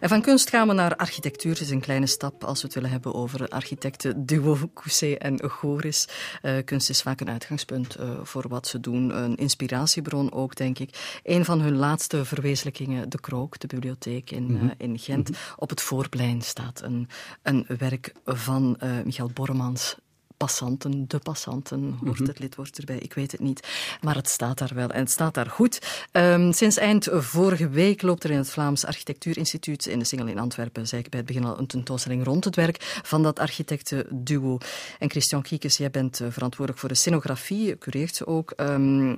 En van kunst gaan we naar architectuur. Het is een kleine stap als we het willen hebben over architecten Duo, Cousset en Goris. Uh, kunst is vaak een uitgangspunt uh, voor wat ze doen. Een inspiratiebron ook, denk ik. Een van hun laatste verwezenlijkingen, De Krook, de bibliotheek in, uh, in Gent. -hmm. Op het voorplein staat een, een werk van Michael Bormans passanten, de passanten, hoort het lidwoord erbij, ik weet het niet. Maar het staat daar wel en het staat daar goed. Um, sinds eind vorige week loopt er in het Vlaams Architectuurinstituut in de Singel in Antwerpen, zei ik bij het begin al, een tentoonstelling rond het werk van dat architectenduo. En Christian Kiekes, jij bent uh, verantwoordelijk voor de scenografie, cureert ze ook. Um,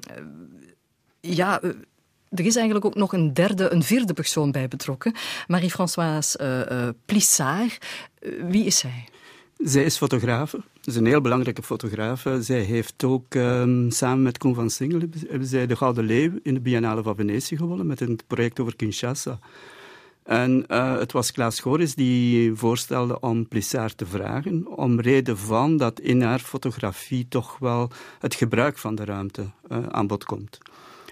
ja... Uh, er is eigenlijk ook nog een derde, een vierde persoon bij betrokken. Marie-Françoise uh, uh, Plissard. wie is zij? Zij is fotografe. Is een heel belangrijke fotografe. Zij heeft ook um, samen met Koen van Singel hebben zij de Gouden Leeuw in de Biennale van Venetië gewonnen met een project over Kinshasa. En uh, het was Klaas Goris die voorstelde om Plissard te vragen, om reden van dat in haar fotografie toch wel het gebruik van de ruimte uh, aan bod komt.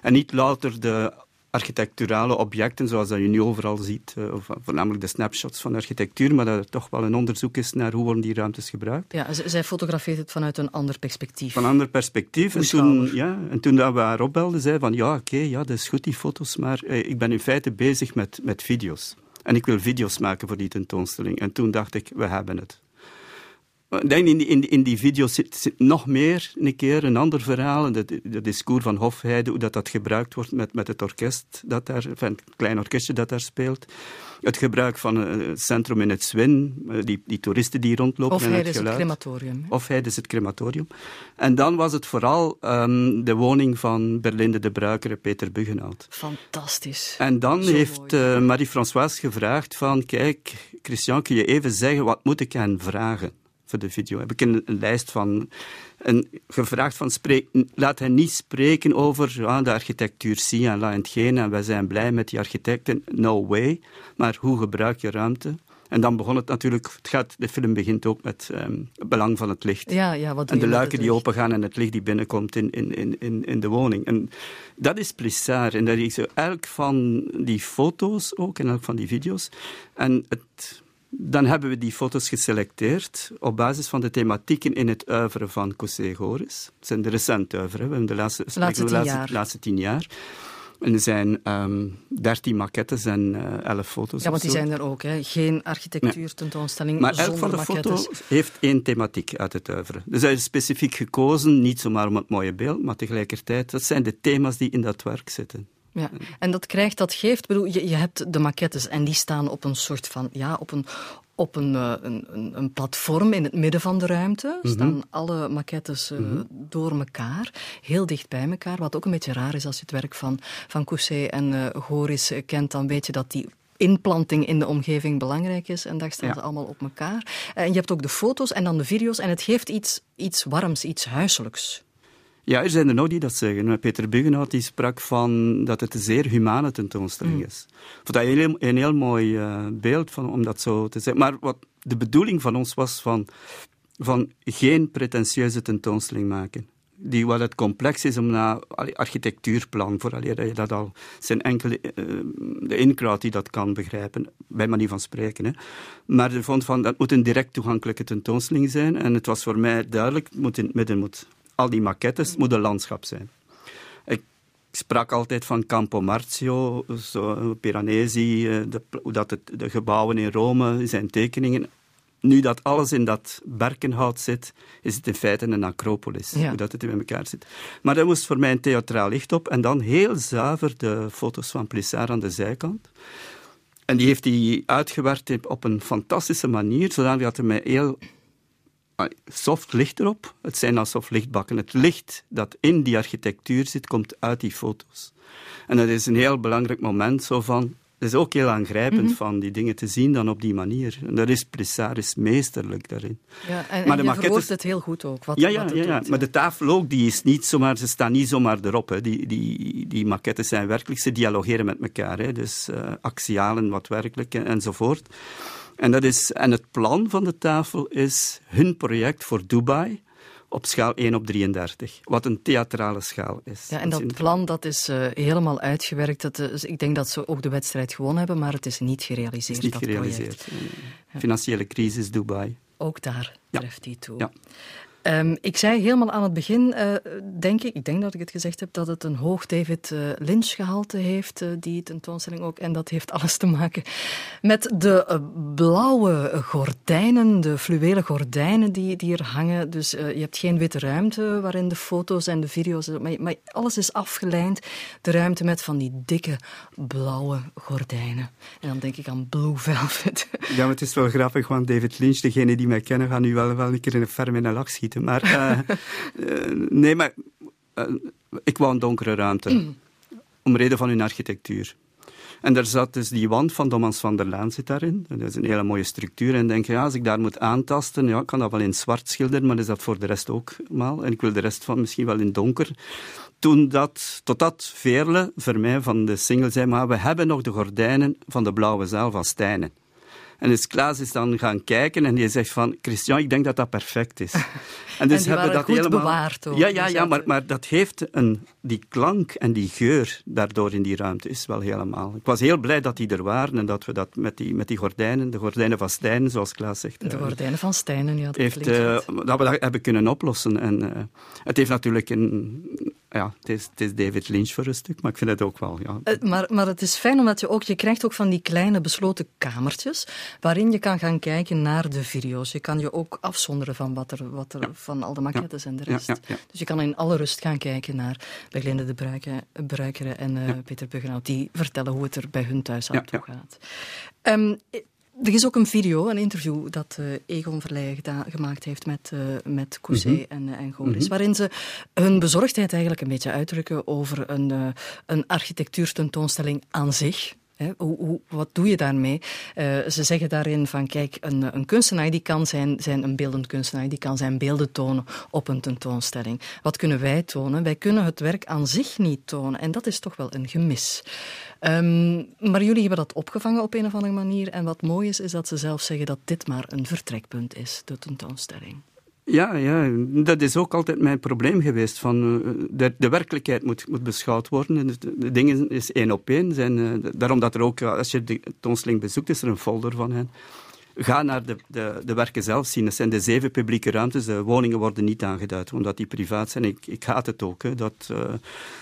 En niet louter de architecturale objecten, zoals dat je nu overal ziet, uh, voornamelijk de snapshots van architectuur, maar dat er toch wel een onderzoek is naar hoe worden die ruimtes gebruikt. Ja, zij fotografeert het vanuit een ander perspectief. Van een ander perspectief. En toen, ja, en toen dat we haar opbelden, zei van ja, oké, okay, ja, dat is goed die foto's, maar eh, ik ben in feite bezig met, met video's. En ik wil video's maken voor die tentoonstelling. En toen dacht ik, we hebben het. Denk in die, in, in die video zit, zit, nog meer een keer een ander verhaal. Dat, dat discours van Hofheide, hoe dat, dat gebruikt wordt met, met het orkest, dat daar, enfin, het klein orkestje dat daar speelt. Het gebruik van het centrum in het Zwin, die, die toeristen die rondlopen. Hofheide het is het crematorium. Hè? Hofheide is het crematorium. En dan was het vooral um, de woning van Berlinde de Bruikere, Peter Buggenhout. Fantastisch. En dan Zo heeft uh, Marie-Françoise gevraagd van, kijk, Christian, kun je even zeggen, wat moet ik hen vragen? Voor de video. Heb ik een, een lijst van en gevraagd van spreek, laat hen niet spreken over ja, de architectuur zie en la en hetgeen en wij zijn blij met die architecten. No way. Maar hoe gebruik je ruimte? En dan begon het natuurlijk, het gaat, de film begint ook met um, het belang van het licht. Ja, ja, wat en de luiken die opengaan en het licht die binnenkomt in, in, in, in de woning. En dat is Plissard. En dat is elk van die foto's ook, en elk van die video's. En het dan hebben we die foto's geselecteerd op basis van de thematieken in het uiveren van Cossé Goris. Het zijn de recente uiveren, we hebben de laatste, de laatste, tien, laatste, jaar. laatste tien jaar. En er zijn um, 13 maquettes en uh, 11 foto's. Ja, want die zijn er ook, hè? geen architectuurtentoonstelling nee. Maar elk van de maquettes. foto's heeft één thematiek uit het uiveren. Dus hij is specifiek gekozen, niet zomaar om het mooie beeld, maar tegelijkertijd, dat zijn de thema's die in dat werk zitten. Ja, en dat krijgt, dat geeft, bedoel, je, je hebt de maquettes en die staan op een soort van, ja, op een, op een, een, een, platform in het midden van de ruimte. Mhm. Staan alle maquettes uh, mm -hmm. door elkaar, heel dicht bij elkaar. Wat ook een beetje raar is als je het werk van, van Cousset en uh, Goris kent, dan weet je dat die inplanting in de omgeving belangrijk is. En daar staan Ja. ze allemaal op elkaar. En je hebt ook de foto's en dan de video's. En het geeft iets, iets warms, iets huiselijks. Ja, er zijn er nog die dat zeggen. Peter Buggenhout die sprak van dat het een zeer humane tentoonstelling Mm. is. Ik vond dat een heel, een heel mooi uh, beeld van, om dat zo te zeggen. Maar wat de bedoeling van ons was van, van geen pretentieuze tentoonstelling maken. Die wat het complex is om naar architectuurplan, voor dat je dat al zijn enkele uh, de die dat kan begrijpen, bij manier van spreken. Hè. Maar ik vond van dat moet een direct toegankelijke tentoonstelling zijn. En het was voor mij duidelijk, het moet in het midden moet al die maquettes, moet een landschap zijn. Ik sprak altijd van Campo Marzio, zo, Piranesi, de, hoe dat het, de gebouwen in Rome, zijn tekeningen. Nu dat alles in dat berkenhout zit, is het in feite een acropolis, Ja. hoe dat het in elkaar zit. Maar daar moest voor mij een theatraal licht op en dan heel zuiver de foto's van Plissard aan de zijkant. En die heeft hij uitgewerkt op een fantastische manier, zodat hij mij heel soft licht erop. Het zijn alsof lichtbakken. Het licht dat in die architectuur zit, komt uit die foto's. En dat is een heel belangrijk moment, zo van... Het is ook heel aangrijpend Mhm. van die dingen te zien dan op die manier. En dat is Plissard is meesterlijk daarin. Ja, en, Maar en de verwoordt het heel goed ook. Wat, Ja, ja, wat ja, ja. doet, maar de tafel ook, die is niet zomaar, ze staan niet zomaar erop. Hè. Die, die, die maquettes zijn werkelijk, ze dialogeren met elkaar. Hè. Dus uh, axialen wat werkelijk en, enzovoort. En, dat is, en het plan van de tafel is hun project voor Dubai op schaal 1 op 33, wat een theatrale schaal is. Ja, en dat plan dat is uh, helemaal uitgewerkt. Dat, uh, ik denk dat ze ook de wedstrijd gewonnen hebben, maar het is niet gerealiseerd. Het is niet gerealiseerd. Financiële crisis, Dubai. Ook daar treft hij toe. Ja. Um, ik zei helemaal aan het begin, uh, denk ik, ik denk dat ik het gezegd heb, dat het een hoog David uh, Lynch gehalte heeft, uh, die tentoonstelling ook. En dat heeft alles te maken met de blauwe gordijnen, de fluwelen gordijnen die, die er hangen. Dus je hebt geen witte ruimte waarin de foto's en de video's, maar, maar alles is afgelijnd. De ruimte met van die dikke blauwe gordijnen. En dan denk ik aan Blue Velvet. Ja, maar het is wel grappig, want David Lynch, degene die mij kennen, gaan nu wel, wel een keer in een ferm in een lach schieten. Maar uh, uh, nee, maar uh, ik wou een donkere ruimte. Mm. Om reden van hun architectuur. En daar zat dus die wand van Thomas van der Laan zit daarin. Dat is een hele mooie structuur. En denk je, ja, als ik daar moet aantasten, ja, ik kan dat wel in zwart schilderen, maar is dat voor de rest ook mal. En ik wil de rest van misschien wel in donker. Toen dat, tot dat Veerle voor mij van de single zei, maar we hebben nog de gordijnen van de blauwe zaal van Stijnen. En dus Klaas is dan gaan kijken en die zegt van, Christian, ik denk dat dat perfect is. En dus en hebben dat helemaal bewaard ook. Ja, ja, ja maar, maar dat heeft een, die klank en die geur daardoor in die ruimte is wel helemaal. Ik was heel blij dat die er waren en dat we dat met die, met die gordijnen, de gordijnen van Stijnen, zoals Klaas zegt. De eh, gordijnen van Stijnen, ja. Dat, heeft, uh, dat we dat hebben kunnen oplossen. En uh, het heeft natuurlijk een ja, het is, het is, David Lynch voor een stuk, maar ik vind het ook wel. Ja. Uh, maar, maar het is fijn omdat je ook, je krijgt ook van die kleine besloten kamertjes waarin je kan gaan kijken naar de video's. Je kan je ook afzonderen van wat er, wat er van al de maquettes en de rest. Dus je kan in alle rust gaan kijken naar Berlinde de Bruikere en uh, Peter Buggenhout, die vertellen hoe het er bij hun thuis aan toe gaat. Um, er is ook een video, een interview dat uh, Egon Verleijen gemaakt heeft met, uh, met Cousset mm -hmm. en, en Goris, mm waarin ze hun bezorgdheid eigenlijk een beetje uitdrukken over een, een architectuurtentoonstelling aan zich. Hoe, wat doe je daarmee? Uh, ze zeggen daarin van, kijk, een, een, kunstenaar die kan zijn, zijn een beeldend kunstenaar, die kan zijn beelden tonen op een tentoonstelling. Wat kunnen wij tonen? Wij kunnen het werk aan zich niet tonen. En dat is toch wel een gemis. Um, maar jullie hebben dat opgevangen op een of andere manier. En wat mooi is, is dat ze zelf zeggen dat dit maar een vertrekpunt is, de tentoonstelling. Ja, ja, dat is ook altijd mijn probleem geweest. Van, uh, de, de, werkelijkheid moet, moet beschouwd worden. De, de dingen is één op één. Zijn, uh, daarom dat er ook, als je de tentoonstelling bezoekt, is er een folder van hen. Ga naar de, de, de werken zelf zien. Het zijn de zeven publieke ruimtes. De woningen worden niet aangeduid, omdat die privaat zijn. Ik, ik haat het ook, hè, dat, uh,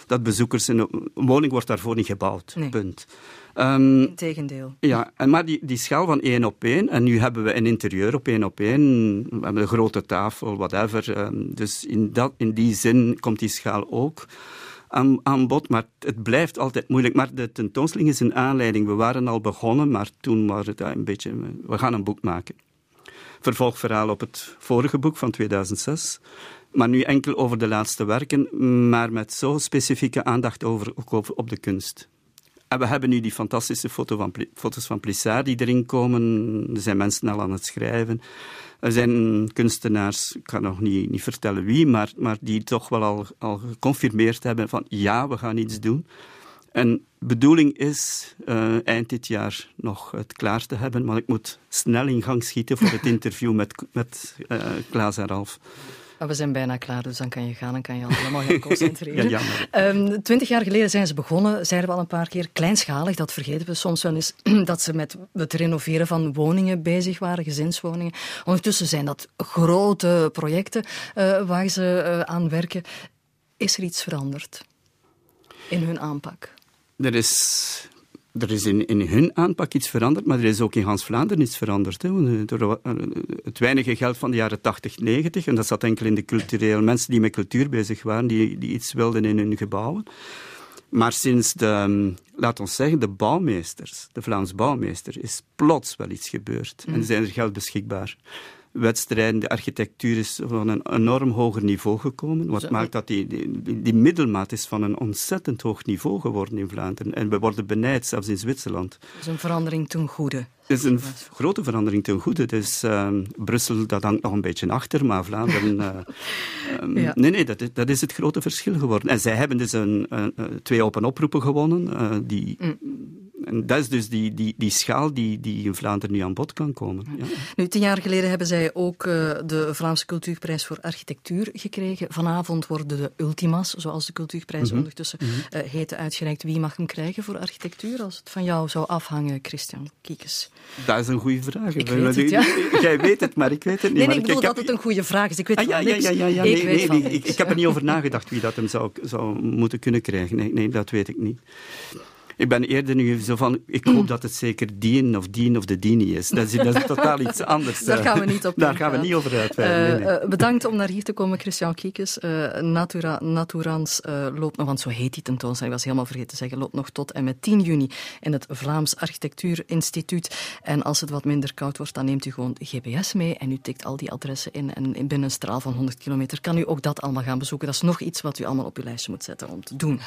dat bezoekers... Een, een, woning wordt daarvoor niet gebouwd. Nee. Punt. Um, Integendeel. Ja, en maar die, die schaal van één op één, en nu hebben we een interieur op één op één, we hebben een grote tafel, whatever. Um, dus in, dat, in die zin komt die schaal ook aan, aan bod, maar het blijft altijd moeilijk. Maar de tentoonstelling is een aanleiding. We waren al begonnen, maar toen was het een beetje... We gaan een boek maken. Vervolgverhaal op het vorige boek van 2006. Maar nu enkel over de laatste werken, maar met zo specifieke aandacht over, op de kunst. En we hebben nu die fantastische foto van, foto's van Plissard die erin komen. Er zijn mensen al aan het schrijven. Er zijn kunstenaars, ik kan nog niet, niet vertellen wie, maar, maar die toch wel al, al geconfirmeerd hebben van ja, we gaan iets doen. En de bedoeling is uh, eind dit jaar nog het klaar te hebben, maar ik moet snel in gang schieten voor het interview met, met uh, Klaas en Ralf. Maar we zijn bijna klaar, dus dan kan je gaan en kan je allemaal gaan concentreren. ja, um, twintig jaar geleden zijn ze begonnen, zeiden we al een paar keer, kleinschalig, dat vergeten we soms wel eens, dat ze met het renoveren van woningen bezig waren, gezinswoningen. Ondertussen zijn dat grote projecten uh, waar ze uh, aan werken. Is er iets veranderd in hun aanpak? Er is er is in, in hun aanpak iets veranderd, maar er is ook in Hans Vlaanderen iets veranderd. Hè. Door het weinige geld van de jaren 80, 90, en dat zat enkel in de culturele mensen die met cultuur bezig waren, die, die iets wilden in hun gebouwen. Maar sinds de, laat ons zeggen, de bouwmeesters, de Vlaams bouwmeester, is plots wel iets gebeurd. Mm. En zijn er geld beschikbaar wedstrijden. De architectuur is van een enorm hoger niveau gekomen. Wat maakt dat die, die, die, middelmaat is van een ontzettend hoog niveau geworden in Vlaanderen. En we worden benijd, zelfs in Zwitserland. Is een verandering ten goede. Het is een grote verandering ten goede. Dus uh, Brussel, dat hangt nog een beetje achter, maar Vlaanderen... Uh, um, ja. Nee, nee, dat is, dat is het grote verschil geworden. En zij hebben dus een, een, twee open oproepen gewonnen, uh, die... Mm en dat is dus die, die, die schaal die, die in Vlaanderen nu aan bod kan komen. Ja. Nu, tien jaar geleden hebben zij ook uh, de Vlaamse Cultuurprijs voor Architectuur gekregen. Vanavond worden de Ultima's, zoals de Cultuurprijs mm -hmm. ondertussen mm -hmm. uh, heette, uitgereikt. Wie mag hem krijgen voor architectuur als het van jou zou afhangen, Christian Kiekes? Dat is een goede vraag. Ik weet het, ja. Jij weet het, maar ik weet het niet. Nee, nee ik bedoel ik, dat het een goede vraag is. Ik weet ah, ja, ja, ja, ja, ja. Ik Nee, nee, ik, ik heb er niet over nagedacht wie dat hem zou, zou moeten kunnen krijgen. Nee, nee, dat weet ik niet. Ik ben eerder nu zo van, ik hoop dat het zeker dien of dien of de dini is. Dat is, dat is totaal iets anders. Daar gaan we niet op Daar gaan we niet over uitweiden. Uh, nee, nee. bedankt om naar hier te komen, Christian Kiekes. Uh, Natura Naturans loopt nog, want zo heet die tentoonstelling, ik was helemaal vergeten te zeggen, loopt nog tot en met 10 juni in het Vlaams Architectuurinstituut. En als het wat minder koud wordt, dan neemt u gewoon GPS mee en u tikt al die adressen in. En binnen een straal van 100 kilometer kan u ook dat allemaal gaan bezoeken. Dat is nog iets wat u allemaal op uw lijstje moet zetten om te doen.